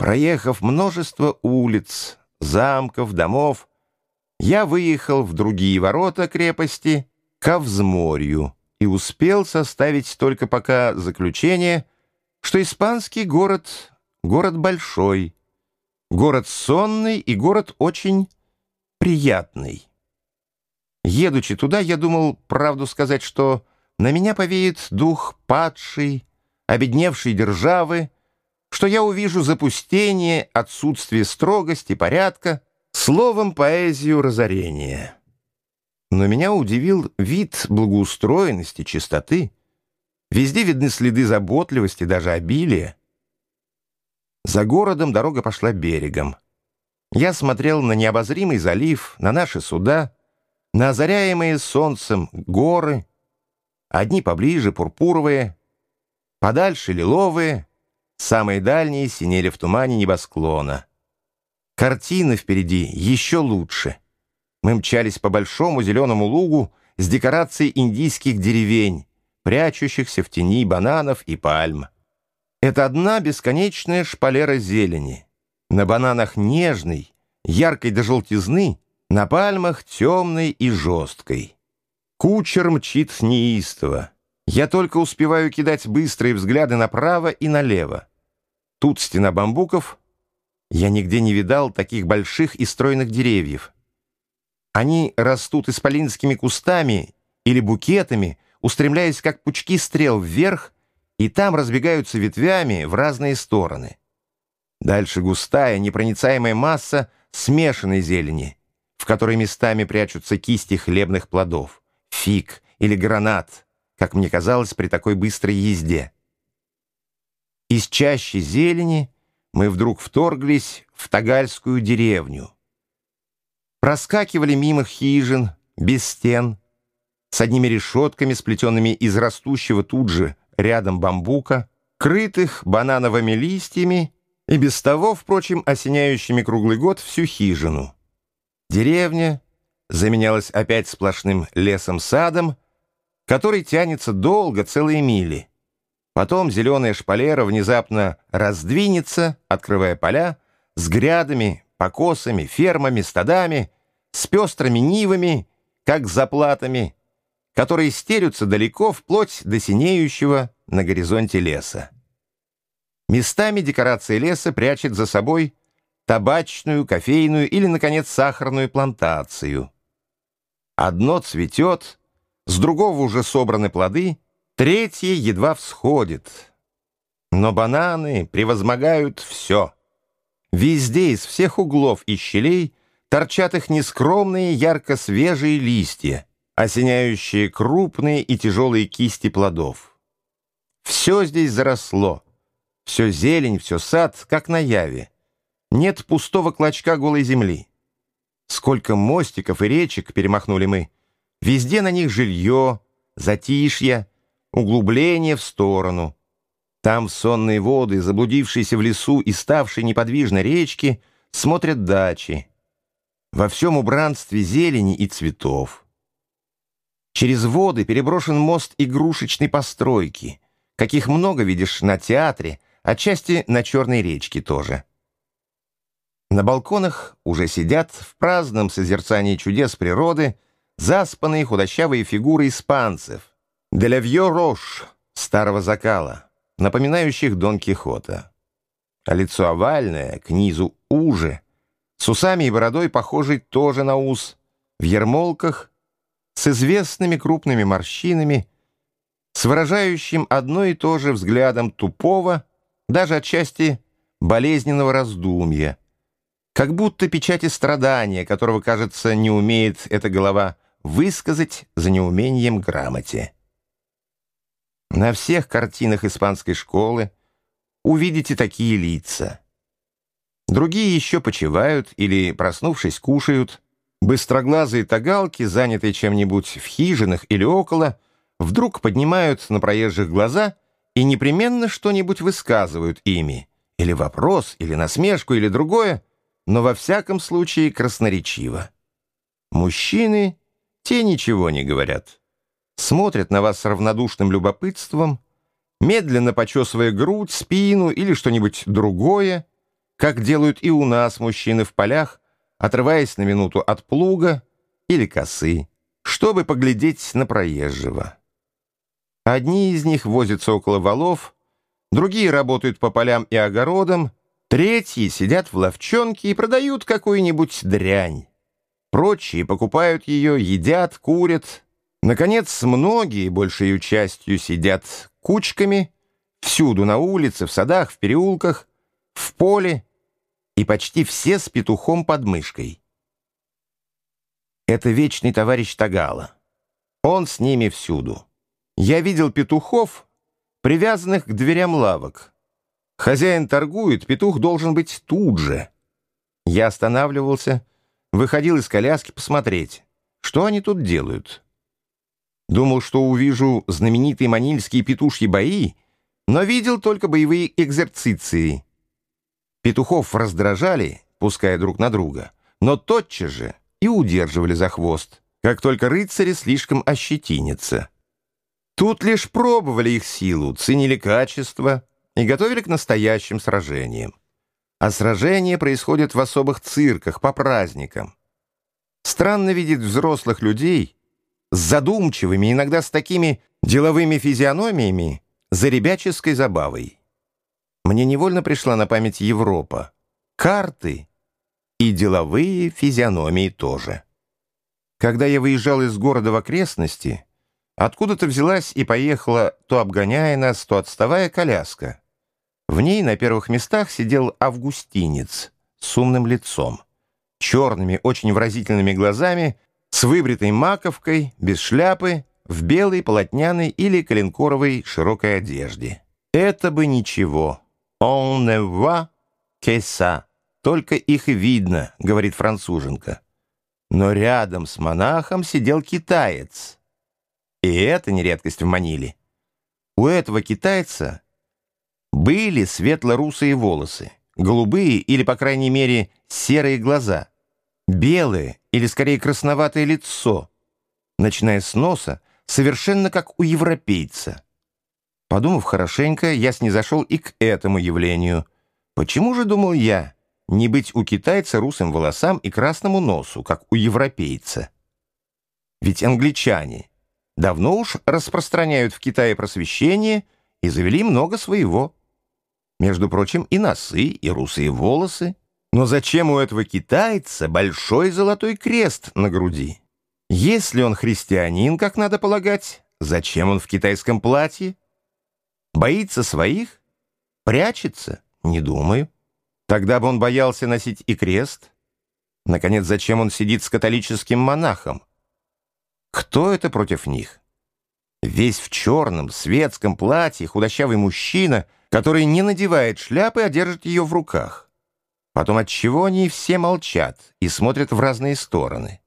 Проехав множество улиц, замков, домов, я выехал в другие ворота крепости, ко взморью, и успел составить только пока заключение, что испанский город — город большой, город сонный и город очень приятный. Едучи туда, я думал, правду сказать, что на меня повеет дух падшей, обедневшей державы, что я увижу запустение, отсутствие строгости, порядка, словом, поэзию разорения. Но меня удивил вид благоустроенности, чистоты. Везде видны следы заботливости, даже обилия. За городом дорога пошла берегом. Я смотрел на необозримый залив, на наши суда, на озаряемые солнцем горы, одни поближе пурпуровые, подальше лиловые, самые дальние синели в тумане небосклона. Картина впереди еще лучше. Мы мчались по большому зеленому лугу с декорацией индийских деревень, прячущихся в тени бананов и пальм. Это одна бесконечная шпалера зелени. На бананах нежный, яркой до желтизны, на пальмах темной и жесткой. Кучер мчит неистово. Я только успеваю кидать быстрые взгляды направо и налево. Тут стена бамбуков. Я нигде не видал таких больших и стройных деревьев. Они растут исполинскими кустами или букетами, устремляясь как пучки стрел вверх, и там разбегаются ветвями в разные стороны. Дальше густая, непроницаемая масса смешанной зелени — в которой местами прячутся кисти хлебных плодов, фиг или гранат, как мне казалось при такой быстрой езде. Из чащи зелени мы вдруг вторглись в Тагальскую деревню. Проскакивали мимо хижин, без стен, с одними решетками, сплетенными из растущего тут же рядом бамбука, крытых банановыми листьями и без того, впрочем, осеняющими круглый год всю хижину. Деревня заменялась опять сплошным лесом-садом, который тянется долго, целые мили. Потом зеленая шпалера внезапно раздвинется, открывая поля с грядами, покосами, фермами, стадами, с пестрыми нивами, как заплатами, которые стерются далеко вплоть до синеющего на горизонте леса. Местами декорация леса прячет за собой табачную, кофейную или, наконец, сахарную плантацию. Одно цветет, с другого уже собраны плоды, третье едва всходит. Но бананы превозмогают все. Везде из всех углов и щелей торчат их нескромные ярко-свежие листья, осеняющие крупные и тяжелые кисти плодов. Все здесь заросло, все зелень, все сад, как на яве. Нет пустого клочка голой земли. Сколько мостиков и речек перемахнули мы. Везде на них жилье, затишье, углубление в сторону. Там сонные воды, заблудившиеся в лесу и ставшие неподвижно речки, смотрят дачи. Во всем убранстве зелени и цветов. Через воды переброшен мост игрушечной постройки, каких много видишь на театре, отчасти на Черной речке тоже. На балконах уже сидят в праздном созерцании чудес природы заспанные худощавые фигуры испанцев, делявье рош старого закала, напоминающих Дон Кихота. А лицо овальное, к низу уже, с усами и бородой похожий тоже на ус, в ермолках, с известными крупными морщинами, с выражающим одно и то же взглядом тупого, даже отчасти болезненного раздумья, как будто печати страдания, которого, кажется, не умеет эта голова высказать за неумением грамоте. На всех картинах испанской школы увидите такие лица. Другие еще почивают или, проснувшись, кушают. Быстроглазые тагалки, занятые чем-нибудь в хижинах или около, вдруг поднимают на проезжих глаза и непременно что-нибудь высказывают ими, или вопрос, или насмешку, или другое, но во всяком случае красноречиво. Мужчины, те ничего не говорят. Смотрят на вас с равнодушным любопытством, медленно почесывая грудь, спину или что-нибудь другое, как делают и у нас мужчины в полях, отрываясь на минуту от плуга или косы, чтобы поглядеть на проезжего. Одни из них возятся около валов, другие работают по полям и огородам, третьи сидят в ловчонке и продают какую-нибудь дрянь. Прочие покупают ее, едят, курят. Наконец, многие, большей частью, сидят кучками, всюду на улице, в садах, в переулках, в поле, и почти все с петухом под мышкой. Это вечный товарищ Тагала. Он с ними всюду. Я видел петухов, привязанных к дверям лавок. Хозяин торгует, петух должен быть тут же. Я останавливался, выходил из коляски посмотреть, что они тут делают. Думал, что увижу знаменитые манильские петушьи бои, но видел только боевые экзерциции. Петухов раздражали, пуская друг на друга, но тотчас же и удерживали за хвост, как только рыцари слишком ощетинятся. Тут лишь пробовали их силу, ценили качество и готовили к настоящим сражениям. А сражения происходят в особых цирках, по праздникам. Странно видеть взрослых людей задумчивыми, иногда с такими деловыми физиономиями, за ребяческой забавой. Мне невольно пришла на память Европа. Карты и деловые физиономии тоже. Когда я выезжал из города в окрестности, откуда-то взялась и поехала, то обгоняя нас, то отставая коляска. В ней на первых местах сидел августинец с умным лицом, черными, очень выразительными глазами, с выбритой маковкой, без шляпы, в белой, полотняной или коленкоровой широкой одежде. Это бы ничего. «On ne voit que ça». Только их и видно, говорит француженка. Но рядом с монахом сидел китаец. И это не редкость в Маниле. У этого китайца были светло-русые волосы, голубые или, по крайней мере, серые глаза, белое или, скорее, красноватое лицо, начиная с носа, совершенно как у европейца. Подумав хорошенько, я снизошел и к этому явлению. Почему же, думал я, не быть у китайца русым волосам и красному носу, как у европейца? Ведь англичане давно уж распространяют в Китае просвещение и завели много своего. Между прочим, и носы, и русые волосы. Но зачем у этого китайца большой золотой крест на груди? Если он христианин, как надо полагать, зачем он в китайском платье? Боится своих? Прячется? Не думаю. Тогда бы он боялся носить и крест. Наконец, зачем он сидит с католическим монахом? Кто это против них? Весь в черном, светском платье, худощавый мужчина — который не надевает шляпы, а держит ее в руках. Потом от чего они все молчат и смотрят в разные стороны.